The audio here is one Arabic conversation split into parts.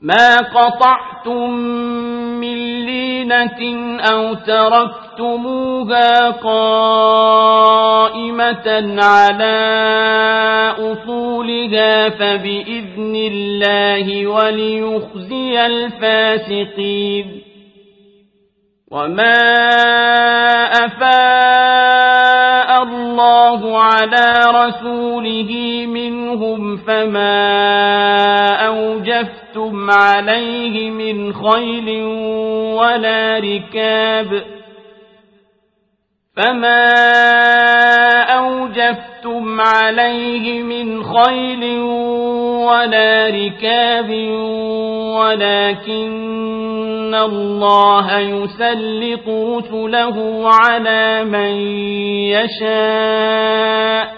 ما قطعتم من لينة أو تركتموها قائمة على أصولها فبإذن الله وليخزي الفاسقين وما أفاء الله على رسوله أوجفتم عليه من خيل ولا ركاب فما أوجفتم عليه من خيل ولا ركاب ولكن الله يسلط رسله على من يشاء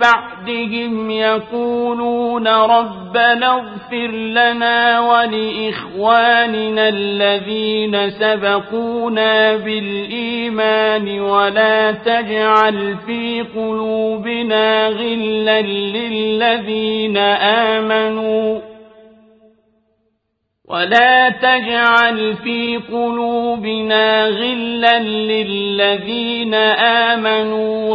بعدهم يقولون ربنا اغفر لنا ولإخواننا الذين سبقونا بالإيمان ولا تجعل في قلوبنا غلا للذين آمنوا ولا تجعل في قلوبنا غلا للذين آمنوا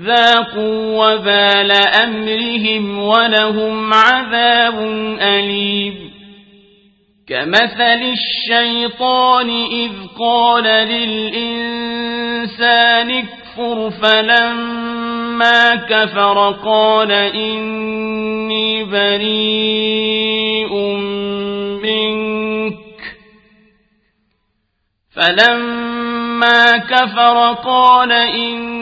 ذاقوا وبال أمرهم ولهم عذاب أليم. كمثل الشيطان إذ قال للإنسان اكفر فلما كفر قال إني بريء منك. فلما كفر قال إني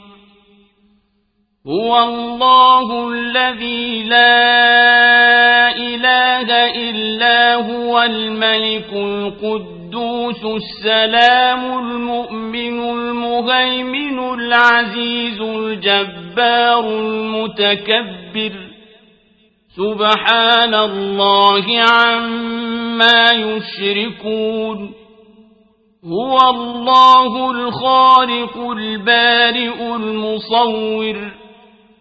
هو الله الذي لا إله إلا هو الملك القدوس السلام المؤمن المهيمن العزيز الجبار المتكبر سبحان الله عما يشركون هو الله الخالق البارئ المصور